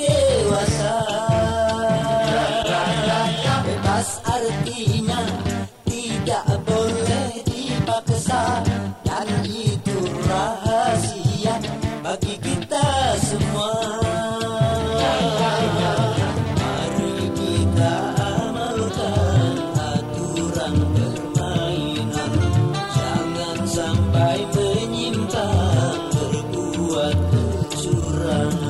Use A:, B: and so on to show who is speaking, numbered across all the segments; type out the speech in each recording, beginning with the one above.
A: dewasa. Bebas artinya tidak boleh dipaksa. Dan itu rahasia bagi kita semua. Mari kita amalkan aturan permainan. Jangan sampai menyimpang berbuat curang.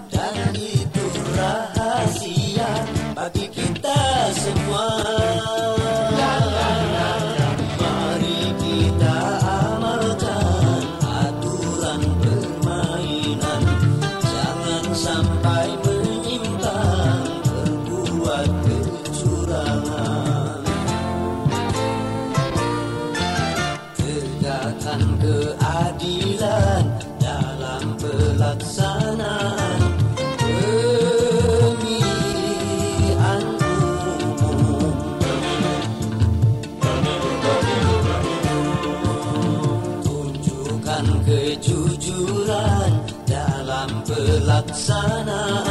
A: itu rahasia bagi kita semua. At sana.